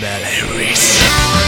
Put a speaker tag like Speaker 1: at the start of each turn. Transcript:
Speaker 1: Baleares.